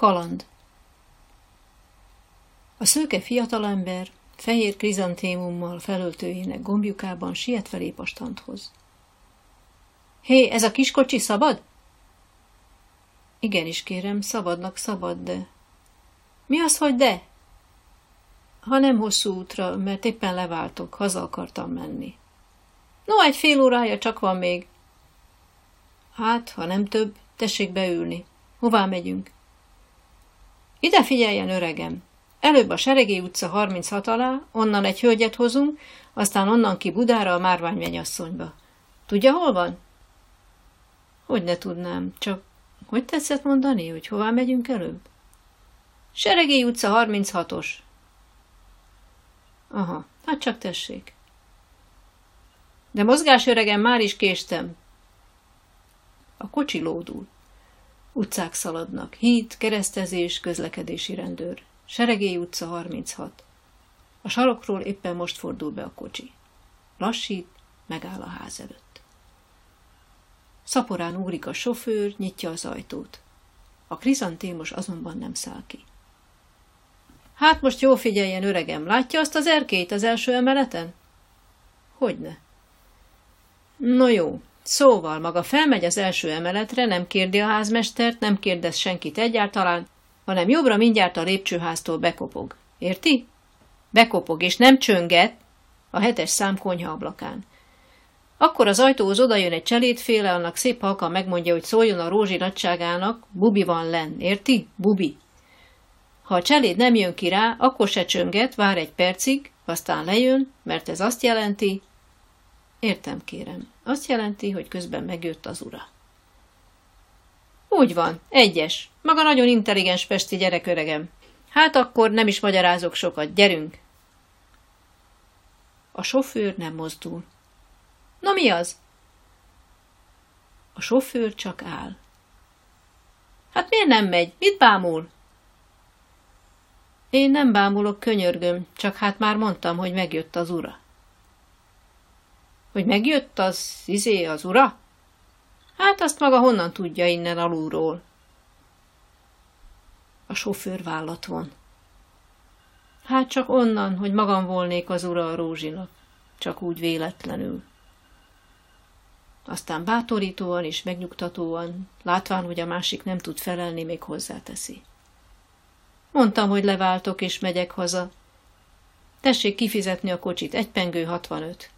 Kaland A szőke fiatalember fehér krizantémummal felöltőjének gombjukában siet felé a. Hé, ez a kiskocsi szabad? Igenis, kérem, szabadnak szabad, de... Mi az, hogy de? Ha nem hosszú útra, mert éppen leváltok, haza akartam menni. No, egy fél órája csak van még. Hát, ha nem több, tessék beülni. Hová megyünk? Ide figyeljen, öregem! Előbb a Seregé utca 36 alá, onnan egy hölgyet hozunk, aztán onnan ki Budára a Márványmenyasszonyba. Tudja, hol van? Hogy ne tudnám, csak hogy tetszett mondani, hogy hová megyünk előbb? Seregé utca 36-os. Aha, hát csak tessék. De mozgás öregem, már is késtem. A kocsi lódul. Utcák szaladnak, híd, keresztezés, közlekedési rendőr. Seregély utca 36. A sarokról éppen most fordul be a kocsi. Lassít, megáll a ház előtt. Szaporán ugrik a sofőr, nyitja az ajtót. A krizantémos azonban nem száll ki. Hát most jó figyeljen, öregem, látja azt az erkélyt az első emeleten? Hogyne. No jó, szóval maga felmegy az első emeletre, nem kérdi a házmestert, nem kérdez senkit egyáltalán, hanem jobbra mindjárt a lépcsőháztól bekopog. Érti? Bekopog, és nem csönget a hetes szám konyha ablakán. Akkor az ajtóhoz odajön egy cselédféle, annak szép halka megmondja, hogy szóljon a rózsi nagyságának, bubi van len, érti? Bubi. Ha a cseléd nem jön ki rá, akkor se csönget, vár egy percig, aztán lejön, mert ez azt jelenti, értem kérem, azt jelenti, hogy közben megjött az ura. Úgy van, egyes. Maga nagyon intelligens pesti gyerek, öregem. Hát akkor nem is magyarázok sokat, gyerünk. A sofőr nem mozdul. Na mi az? A sofőr csak áll. Hát miért nem megy? Mit bámul? Én nem bámulok, könyörgöm, csak hát már mondtam, hogy megjött az ura. Hogy megjött az, izé, az ura? Hát azt maga honnan tudja innen alulról? A sofőr vállat von. Hát csak onnan, hogy magam volnék az ura a rózsinak, csak úgy véletlenül. Aztán bátorítóan és megnyugtatóan, látván, hogy a másik nem tud felelni, még hozzáteszi. Mondtam, hogy leváltok és megyek haza. Tessék kifizetni a kocsit, egy pengő 65.